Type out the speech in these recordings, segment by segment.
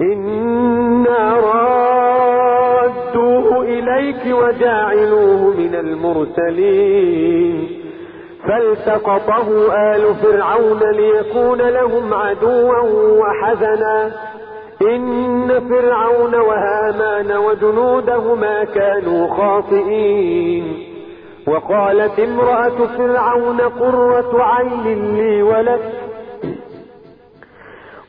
إنا رادوه إليك وجاعلوه من المرسلين فالتقطه آل فرعون ليكون لهم عدوا وحزنا إن فرعون وهامان وجنودهما كانوا خاطئين وقالت امرأة فرعون قرة عين لي ولك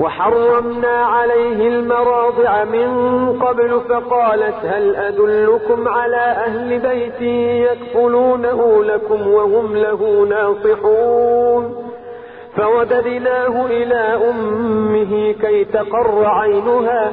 وحرمنا عليه المراضع من قبل فقالت هل أدلكم على أهل بيت يكفلونه لكم وهم له ناصحون؟ فوددناه إلى أمه كي تقر عينها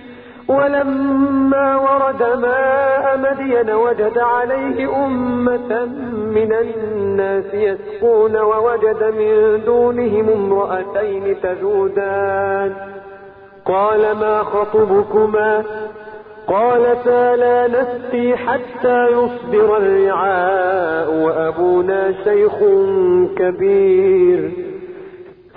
ولما ورد ماء مدين وجد عليه أمة من الناس يسقون ووجد من دونهم امرأتين تذودان قال ما خطبكما؟ قالتا لا نسقي حتى يصدر الرعاء وأبونا شيخ كبير.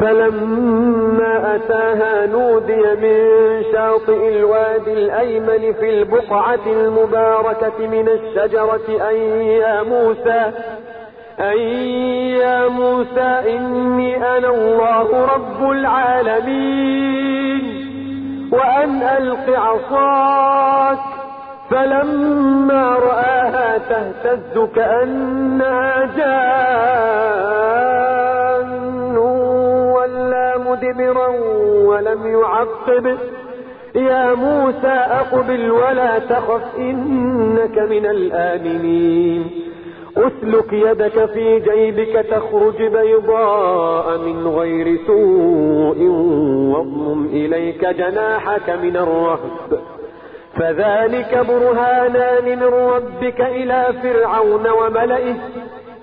فلما أتاها نودي من شاطئ الوادي الأيمن في البقعة المباركة من الشجرة أي يا موسى أي يا موسى إني أنا الله رب العالمين وأن ألق عصاك. فلما رآها تهتز كأنها جان. مدبرا ولم يعقب. يا موسى أقبل ولا تخف إنك من الآمنين. أسلك يدك في جيبك تخرج بيضاء من غير سوء واضمم إليك جناحك من الرهب. فذلك برهانان من ربك إلى فرعون وملئه.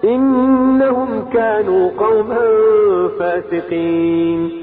إنهم كانوا قوما فاسقين.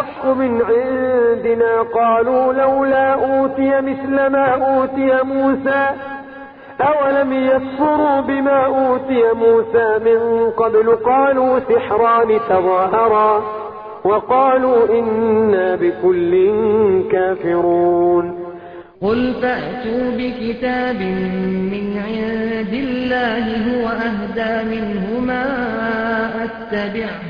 الحق من عندنا قالوا لولا أوتي مثل ما أوتي موسى. أولم يكفروا بما أوتي موسى من قبل؟ قالوا سحران تظاهرا. وقالوا إنا بكل كافرون. قل فأتوا بكتاب من عند الله هو أهدى منه ما أتبعه,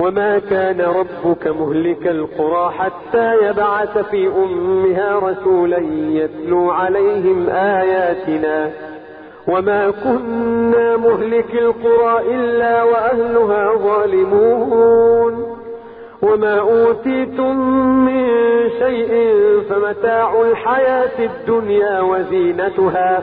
وما كان ربك مهلك القرى حتى يبعث في أمها رسولا يتلو عليهم آياتنا وما كنا مهلك القرى إلا وأهلها ظالمون وما أوتيتم من شيء فمتاع الحياة الدنيا وزينتها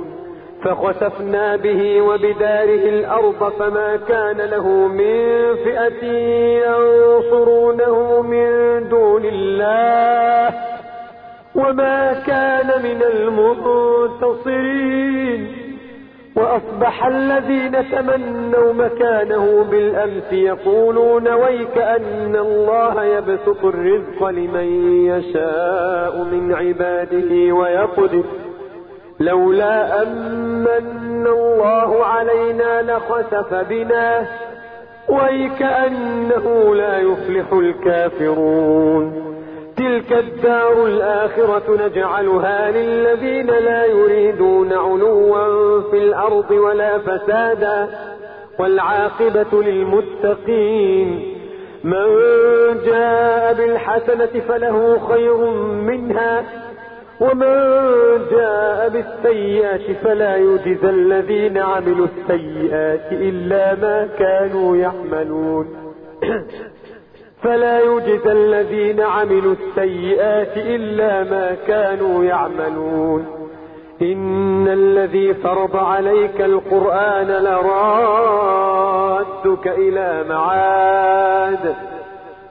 فخسفنا به وبداره الأرض فما كان له من فئة ينصرونه من دون الله وما كان من المنتصرين وأصبح الذين تمنوا مكانه بالأمس يقولون ويك أن الله يبسط الرزق لمن يشاء من عباده ويقدر لولا أمن الله علينا لخسف بنا ويك أنه لا يفلح الكافرون. تلك الدار الآخرة نجعلها للذين لا يريدون علوا في الأرض ولا فسادا والعاقبة للمتقين. من جاء بالحسنة فله خير منها ومن جاء بالسيئات فلا يجزى الذين عملوا السيئات إلا ما كانوا يعملون فلا يجزى الذين عملوا السيئات إلا ما كانوا يعملون إن الذي فرض عليك القرآن لرادك إلى معاد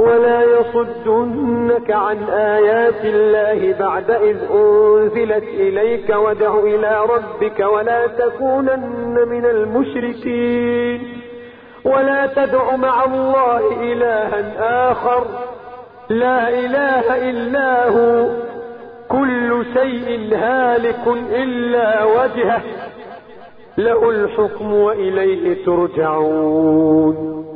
ولا يصدنك عن آيات الله بعد إذ أنزلت إليك ودع إلى ربك ولا تكونن من المشركين ولا تدع مع الله إلها آخر لا إله إلا هو كل شيء هالك إلا وجهه له الحكم وإليه ترجعون